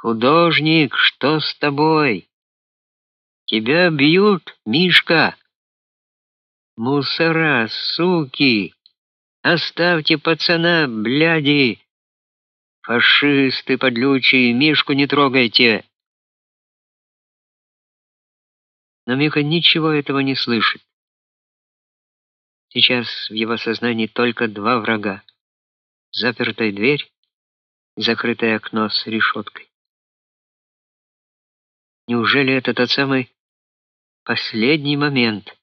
Художник, что с тобой? Тебя бьют, Мишка. Мусора, суки. Оставьте пацана, бляди. Фашисты подлючие, Мишку не трогайте. Но Мика ничего этого не слышит. Сейчас в его сознании только два врага: запертая дверь и закрытое окно с решеткой. Неужели это тот самый последний момент,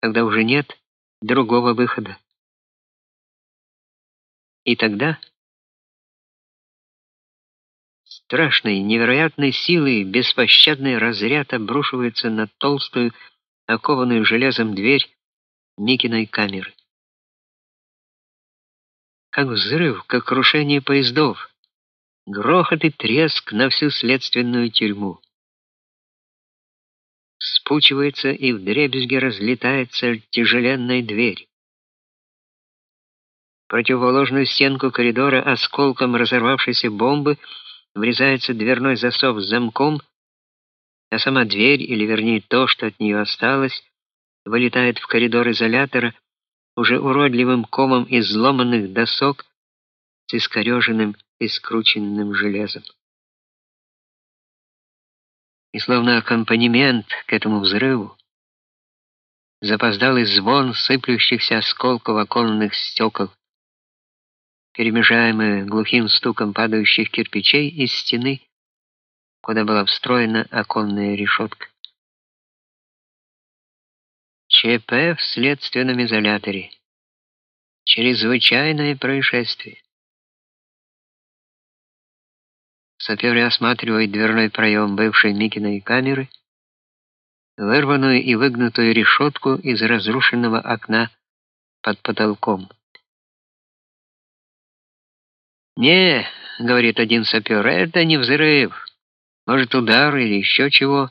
когда уже нет другого выхода? И тогда страшной, невероятной силой беспощадный разряд обрушивается на толстую, окованную железом дверь Микиной камеры. Как взрыв, как крушение поездов, грохот и треск на всю следственную тюрьму. Спучивается и вдребезги разлетается тяжеленная дверь. противоположную стенку коридора осколком разорвавшейся бомбы врезается дверной засов с замком, а сама дверь, или вернее то, что от нее осталось, вылетает в коридор изолятора уже уродливым комом из сломанных досок с искореженным и скрученным железом. И словно аккомпанемент к этому взрыву, запоздалый звон сыплющихся осколков оконных стекол перемежаемые глухим стуком падающих кирпичей из стены, куда была встроена оконная решетка. ЧП в следственном изоляторе. Чрезвычайное происшествие. Саперы осматривают дверной проем бывшей Микиной камеры, вырванную и выгнутую решетку из разрушенного окна под потолком. «Не», — говорит один сапер, — «это не взрыв. Может, удар или еще чего,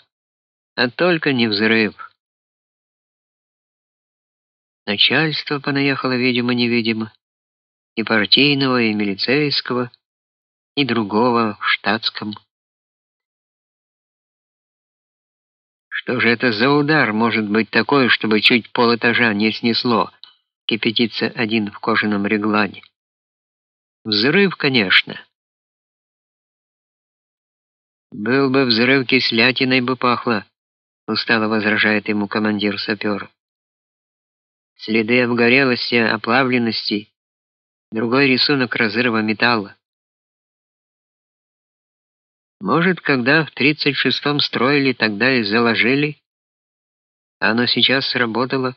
а только не взрыв». Начальство понаехало, видимо-невидимо, и партийного, и милицейского, и другого в штатском. Что же это за удар может быть такой, чтобы чуть полэтажа не снесло? Кипятится один в кожаном реглане. Взрыв, конечно. Был бы взрыв, кислятиной бы пахло, устало возражает ему командир саперов. Следы обгорелости, оплавленности, другой рисунок разрыва металла. Может, когда в 36-м строили, тогда и заложили, оно сейчас сработало,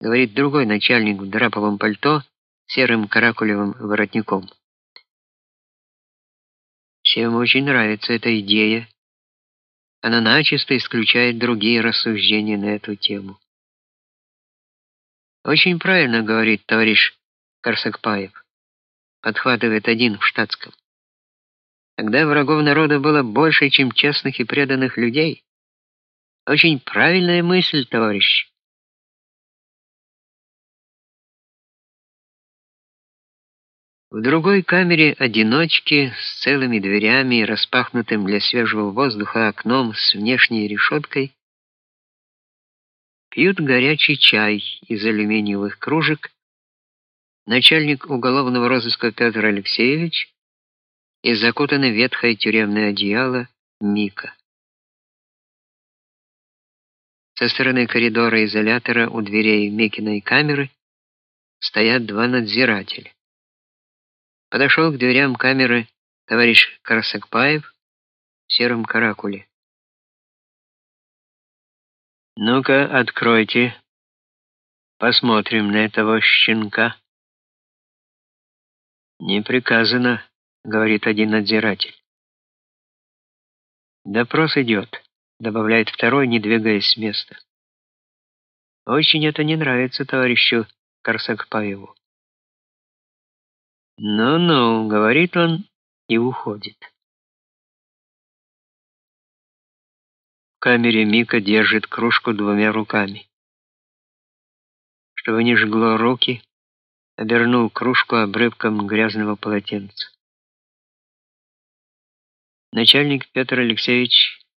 говорит другой начальник в драповом пальто серым каракулевым воротником. Всем очень нравится эта идея. Она начисто исключает другие рассуждения на эту тему. Очень правильно говорит товарищ Карсакпаев. Подхватывает один в штатском. Тогда врагов народа было больше, чем честных и преданных людей. Очень правильная мысль, товарищ. В другой камере одиночки с целыми дверями и распахнутым для свежего воздуха окном с внешней решеткой пьют горячий чай из алюминиевых кружек начальник уголовного розыска Петр Алексеевич и закутанный в ветхое тюремное одеяло Мика. Со стороны коридора изолятора у дверей Микиной камеры стоят два надзирателя. Подошел к дверям камеры товарищ Карасакпаев в сером каракуле. Ну-ка, откройте. Посмотрим на этого щенка. Не приказано, говорит один надзиратель. Допрос идет», — добавляет второй, не двигаясь с места. Очень это не нравится товарищу Карсакпаеву. «Ну-ну», — говорит он и уходит. В камере Мика держит кружку двумя руками. Чтобы не жгло руки, обернул кружку обрывком грязного полотенца. Начальник Петр Алексеевич